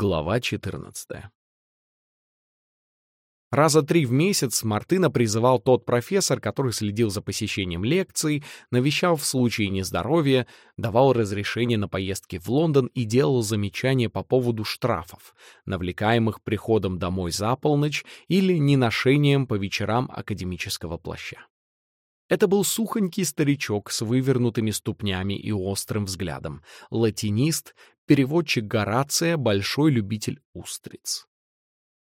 Глава 14. Раза три в месяц Мартына призывал тот профессор, который следил за посещением лекций, навещал в случае нездоровья, давал разрешение на поездки в Лондон и делал замечания по поводу штрафов, навлекаемых приходом домой за полночь или неношением по вечерам академического плаща. Это был сухонький старичок с вывернутыми ступнями и острым взглядом, латинист, переводчик Горация, большой любитель устриц.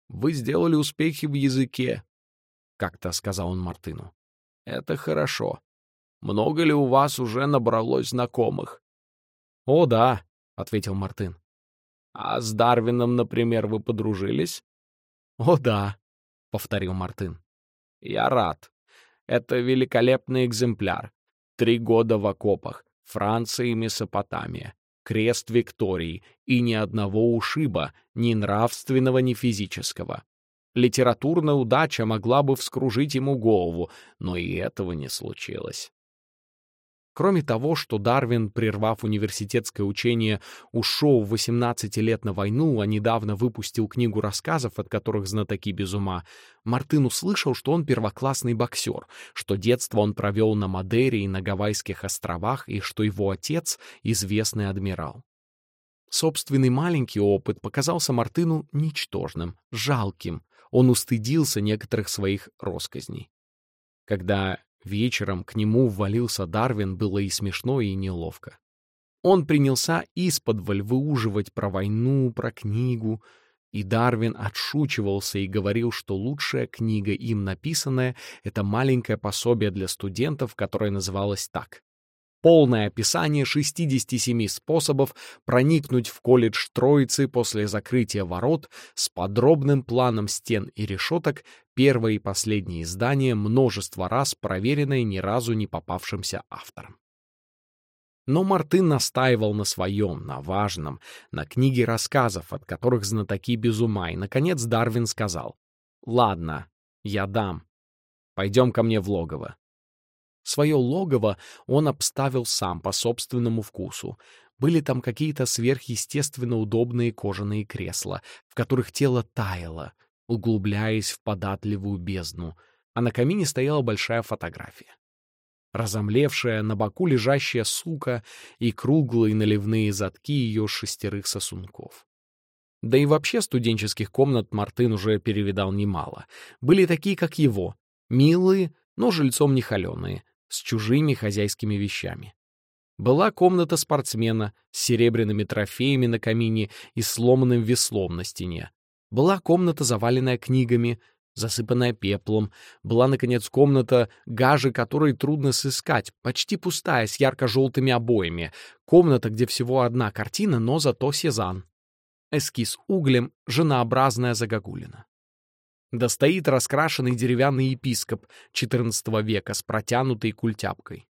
«Вы сделали успехи в языке», — как-то сказал он Мартыну. «Это хорошо. Много ли у вас уже набралось знакомых?» «О, да», — ответил Мартын. «А с Дарвином, например, вы подружились?» «О, да», — повторил Мартын. «Я рад. Это великолепный экземпляр. Три года в окопах. Франция и Месопотамия крест Виктории и ни одного ушиба, ни нравственного, ни физического. Литературная удача могла бы вскружить ему голову, но и этого не случилось. Кроме того, что Дарвин, прервав университетское учение, ушел в 18 лет на войну, а недавно выпустил книгу рассказов, от которых знатоки без ума, Мартын услышал, что он первоклассный боксер, что детство он провел на Мадере и на Гавайских островах, и что его отец — известный адмирал. Собственный маленький опыт показался Мартыну ничтожным, жалким. Он устыдился некоторых своих росказней. Когда Вечером к нему ввалился Дарвин, было и смешно, и неловко. Он принялся исподволь выуживать про войну, про книгу, и Дарвин отшучивался и говорил, что лучшая книга им написанная — это маленькое пособие для студентов, которое называлось так полное описание 67 способов проникнуть в колледж Троицы после закрытия ворот с подробным планом стен и решеток, первое и последнее издание, множество раз проверенное ни разу не попавшимся автором. Но Мартын настаивал на своем, на важном, на книге рассказов, от которых знатоки без ума, и, наконец, Дарвин сказал, «Ладно, я дам. Пойдем ко мне в логово. Свое логово он обставил сам по собственному вкусу. Были там какие-то сверхъестественно удобные кожаные кресла, в которых тело таяло, углубляясь в податливую бездну, а на камине стояла большая фотография. Разомлевшая, на боку лежащая сука и круглые наливные задки ее шестерых сосунков. Да и вообще студенческих комнат Мартын уже перевидал немало. Были такие, как его, милые, но жильцом не холеные, с чужими хозяйскими вещами. Была комната спортсмена с серебряными трофеями на камине и сломанным веслом на стене. Была комната, заваленная книгами, засыпанная пеплом. Была, наконец, комната, гажи которой трудно сыскать, почти пустая, с ярко-желтыми обоями. Комната, где всего одна картина, но зато сезан. Эскиз углем, женообразная загогулина. Да стоит раскрашенный деревянный епископ XIV века с протянутой культяпкой.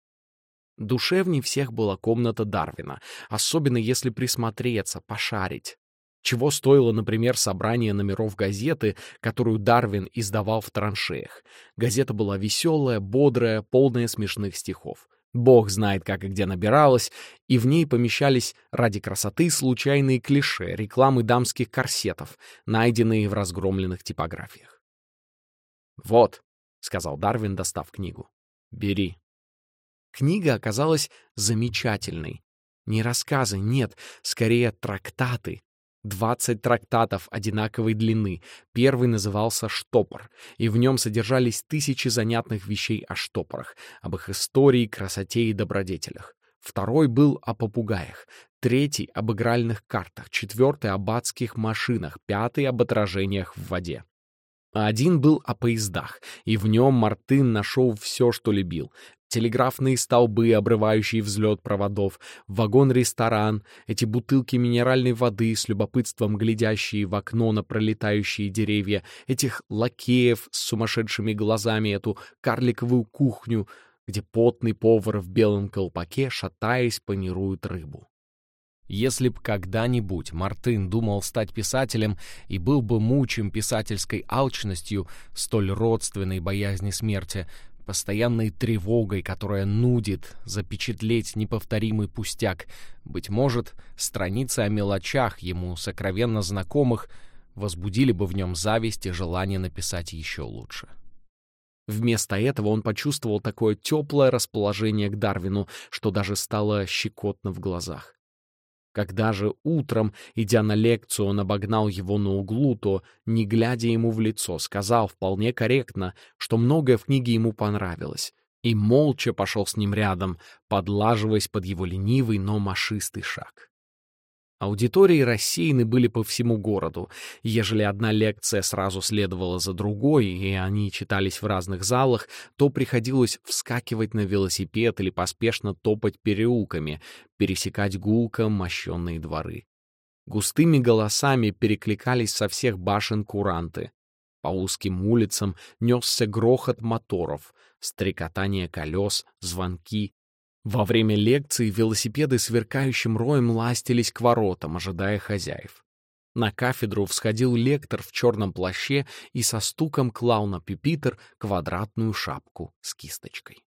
Душевней всех была комната Дарвина, особенно если присмотреться, пошарить. Чего стоило, например, собрание номеров газеты, которую Дарвин издавал в траншеях. Газета была веселая, бодрая, полная смешных стихов. Бог знает, как и где набиралась, и в ней помещались ради красоты случайные клише, рекламы дамских корсетов, найденные в разгромленных типографиях. «Вот», — сказал Дарвин, достав книгу, — «бери». Книга оказалась замечательной. Не рассказы, нет, скорее трактаты, Двадцать трактатов одинаковой длины. Первый назывался «Штопор», и в нем содержались тысячи занятных вещей о штопорах, об их истории, красоте и добродетелях. Второй был о попугаях, третий — об игральных картах, четвертый — об адских машинах, пятый — об отражениях в воде. А один был о поездах, и в нем Мартын нашел все, что любил телеграфные столбы, обрывающие взлет проводов, вагон-ресторан, эти бутылки минеральной воды с любопытством глядящие в окно на пролетающие деревья, этих лакеев с сумасшедшими глазами, эту карликовую кухню, где потный повар в белом колпаке, шатаясь, панирует рыбу. Если б когда-нибудь Мартын думал стать писателем и был бы мучим писательской алчностью, столь родственной боязни смерти, постоянной тревогой, которая нудит запечатлеть неповторимый пустяк. Быть может, страницы о мелочах ему сокровенно знакомых возбудили бы в нем зависть и желание написать еще лучше. Вместо этого он почувствовал такое теплое расположение к Дарвину, что даже стало щекотно в глазах. Когда же утром, идя на лекцию, он обогнал его на углу, то, не глядя ему в лицо, сказал вполне корректно, что многое в книге ему понравилось, и молча пошел с ним рядом, подлаживаясь под его ленивый, но машистый шаг. Аудитории рассеяны были по всему городу. Ежели одна лекция сразу следовала за другой, и они читались в разных залах, то приходилось вскакивать на велосипед или поспешно топать переулками, пересекать гулко мощенные дворы. Густыми голосами перекликались со всех башен куранты. По узким улицам несся грохот моторов, стрекотание колес, звонки, во время лекции велосипеды сверкающим роем ластились к воротам, ожидая хозяев. На кафедру всходил лектор в черном плаще и со стуком клал на пюпитр квадратную шапку с кисточкой.